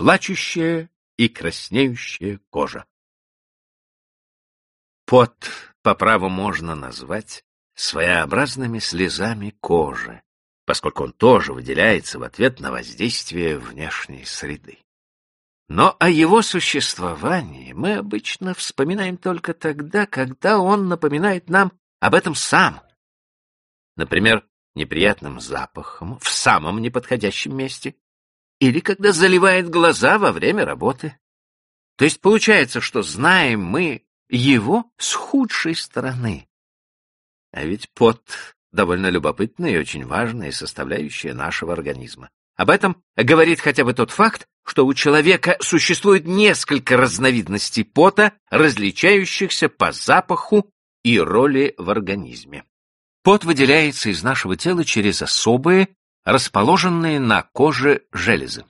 плачущая и краснеющая кожа. Пот по праву можно назвать своеобразными слезами кожи, поскольку он тоже выделяется в ответ на воздействие внешней среды. Но о его существовании мы обычно вспоминаем только тогда, когда он напоминает нам об этом сам. Например, неприятным запахом в самом неподходящем месте или когда заливает глаза во время работы. То есть получается, что знаем мы его с худшей стороны. А ведь пот — довольно любопытная и очень важная составляющая нашего организма. Об этом говорит хотя бы тот факт, что у человека существует несколько разновидностей пота, различающихся по запаху и роли в организме. Пот выделяется из нашего тела через особые, расположенные на коже железы.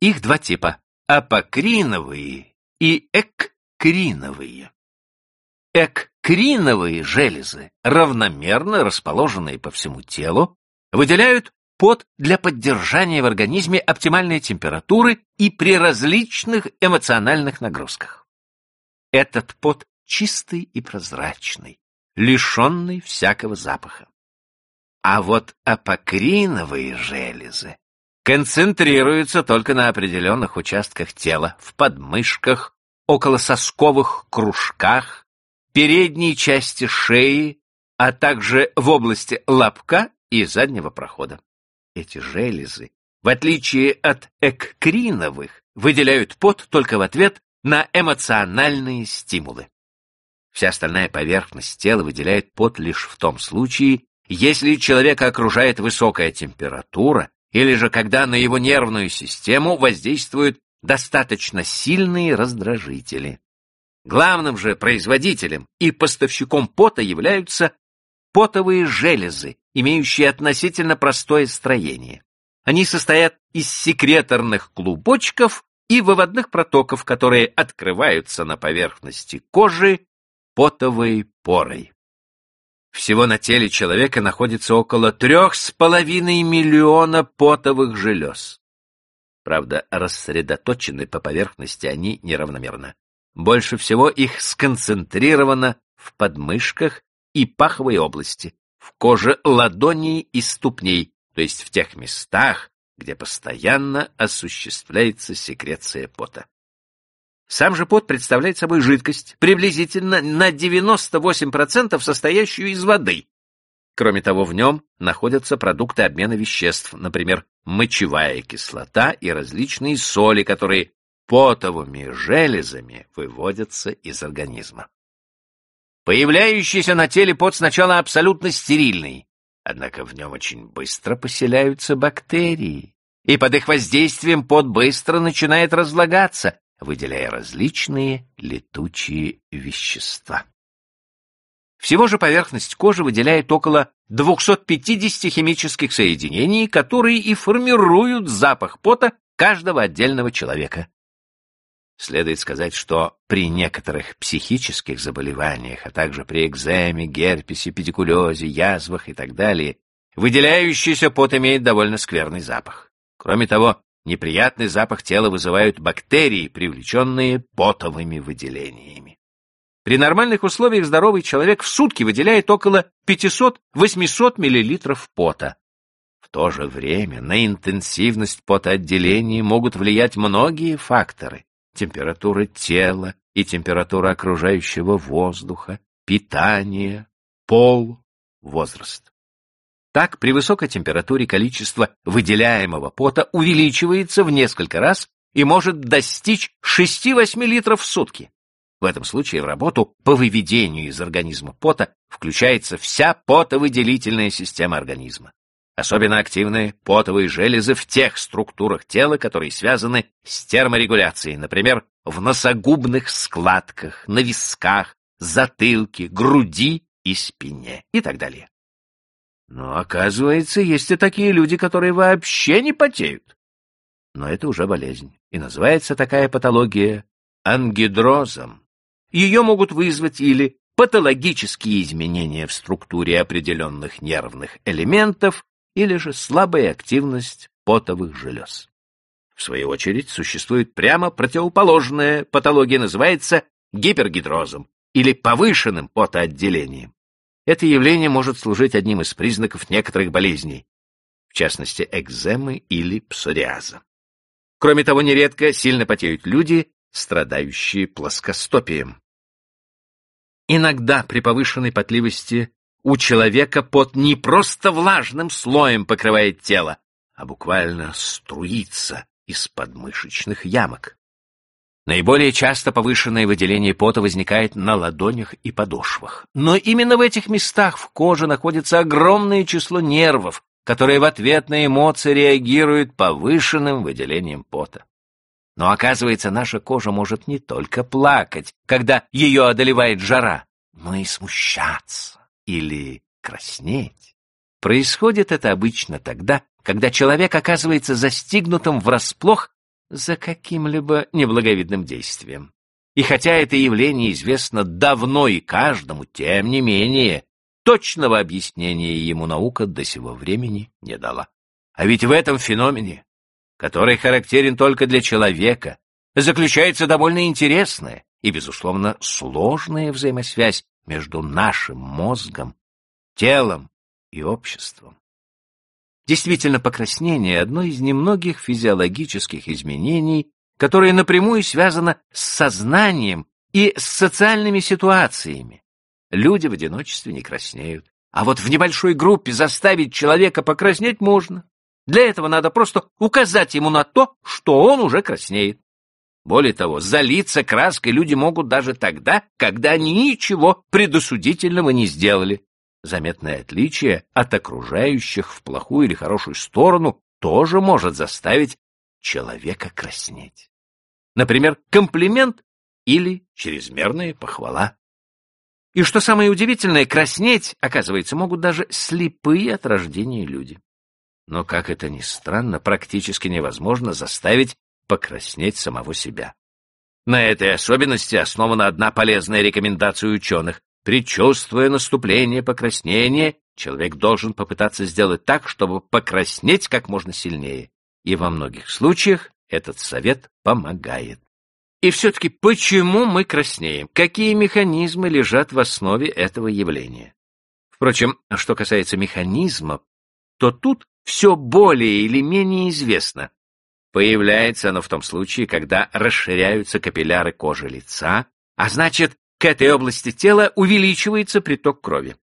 Их два типа – апокриновые и эккриновые. Эккриновые железы, равномерно расположенные по всему телу, выделяют пот для поддержания в организме оптимальной температуры и при различных эмоциональных нагрузках. Этот пот чистый и прозрачный, лишенный всякого запаха. А вот апокриновые железы концентрируются только на определенных участках тела, в подмышках, околососковых кружках, передней части шеи, а также в области лобка и заднего прохода. Эти железы, в отличие от эккриновых, выделяют пот только в ответ на эмоциональные стимулы. Вся остальная поверхность тела выделяет пот лишь в том случае, если человека окружает высокая температура, или же когда на его нервную систему воздействуют достаточно сильные раздражители. Главным же производителем и поставщиком пота являются потовые железы, имеющие относительно простое строение. Они состоят из секреторных клубочков и выводных протоков, которые открываются на поверхности кожи потовой порой. Всего на теле человека находится около трех с половиной миллиона потовых желез. Правда, рассредоточены по поверхности они неравномерно. Больше всего их сконцентрировано в подмышках и паховой области, в коже ладоней и ступней, то есть в тех местах, где постоянно осуществляется секреция пота. Сам же пот представляет собой жидкость, приблизительно на 98% состоящую из воды. Кроме того, в нем находятся продукты обмена веществ, например, мочевая кислота и различные соли, которые потовыми железами выводятся из организма. Появляющийся на теле пот сначала абсолютно стерильный, однако в нем очень быстро поселяются бактерии, и под их воздействием пот быстро начинает разлагаться, выделяя различные летучие вещества. Всего же поверхность кожи выделяет около 250 химических соединений, которые и формируют запах пота каждого отдельного человека. Следует сказать, что при некоторых психических заболеваниях, а также при экземе, герпесе, педикулезе, язвах и так далее, выделяющийся пот имеет довольно скверный запах. Кроме того, неприятный запах тела вызывают бактерии, привлеченные потовыми выделениями. При нормальных условиях здоровый человек в сутки выделяет около 500-800 мл пота. В то же время на интенсивность потоотделения могут влиять многие факторы, температура тела и температура окружающего воздуха, питание, пол, возраст. Так, при высокой температуре количество выделяемого пота увеличивается в несколько раз и может достичь 6-8 литров в сутки. В этом случае в работу по выведению из организма пота включается вся потовыделительная система организма. Особенно активны потовые железы в тех структурах тела, которые связаны с терморегуляцией, например, в носогубных складках, на висках, затылке, груди и спине и так далее. Но, оказывается, есть и такие люди, которые вообще не потеют. Но это уже болезнь, и называется такая патология ангидрозом. Ее могут вызвать или патологические изменения в структуре определенных нервных элементов, или же слабая активность потовых желез. В свою очередь, существует прямо противоположная патология, называется гипергидрозом или повышенным потоотделением. Это явление может служить одним из признаков некоторых болезней, в частности экземы или псориаза. Кроме того, нередко сильно потеют люди, страдающие плоскостопием. Иногда при повышенной потливости у человека пот не просто влажным слоем покрывает тело, а буквально струится из подмышечных ямок. Наиболее часто повышенное выделение пота возникает на ладонях и подошвах. Но именно в этих местах в коже находится огромное число нервов, которые в ответ на эмоции реагируют повышенным выделением пота. Но оказывается, наша кожа может не только плакать, когда ее одолевает жара, но и смущаться или краснеть. Происходит это обычно тогда, когда человек оказывается застигнутым врасплох за каким-либо неблаговидным действием. И хотя это явление известно давно и каждому, тем не менее, точного объяснения ему наука до сего времени не дала. А ведь в этом феномене, который характерен только для человека, заключается довольно интересная и, безусловно, сложная взаимосвязь между нашим мозгом, телом и обществом. Действительно, покраснение – одно из немногих физиологических изменений, которое напрямую связано с сознанием и с социальными ситуациями. Люди в одиночестве не краснеют. А вот в небольшой группе заставить человека покраснеть можно. Для этого надо просто указать ему на то, что он уже краснеет. Более того, залиться краской люди могут даже тогда, когда они ничего предосудительного не сделали. Заметное отличие от окружающих в плохую или хорошую сторону тоже может заставить человека краснеть. Например, комплимент или чрезмерная похвала. И что самое удивительное, краснеть, оказывается, могут даже слепые от рождения люди. Но, как это ни странно, практически невозможно заставить покраснеть самого себя. На этой особенности основана одна полезная рекомендация ученых. Причувствуя наступление покраснения, человек должен попытаться сделать так, чтобы покраснеть как можно сильнее. И во многих случаях этот совет помогает. И все-таки почему мы краснеем? Какие механизмы лежат в основе этого явления? Впрочем, что касается механизма, то тут все более или менее известно. Появляется оно в том случае, когда расширяются капилляры кожи лица, а значит, к этой области тела увеличивается приток крови.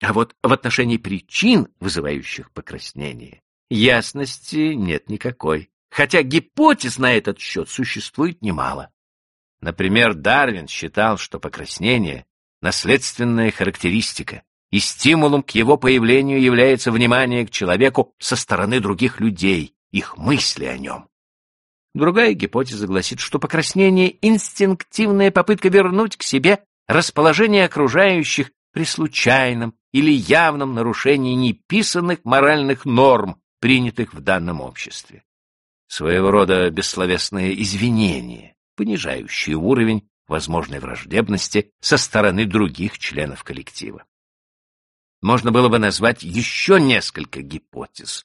А вот в отношении причин, вызывающих покраснение, ясности нет никакой, хотя гипотез на этот счет существует немало. Например, Дарвин считал, что покраснение — наследственная характеристика, и стимулом к его появлению является внимание к человеку со стороны других людей, их мысли о нем. Другая гипотеза гласит, что покраснение — инстинктивная попытка вернуть к себе расположение окружающих при случайном или явном нарушении неписанных моральных норм, принятых в данном обществе. Своего рода бессловесное извинение, понижающее уровень возможной враждебности со стороны других членов коллектива. Можно было бы назвать еще несколько гипотез,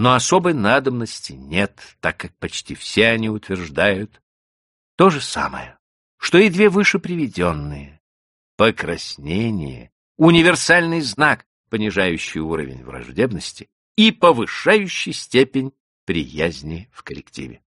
но особой надобности нет, так как почти все они утверждают то же самое, что и две выше приведенные. Покраснение — универсальный знак, понижающий уровень враждебности и повышающий степень приязни в коллективе.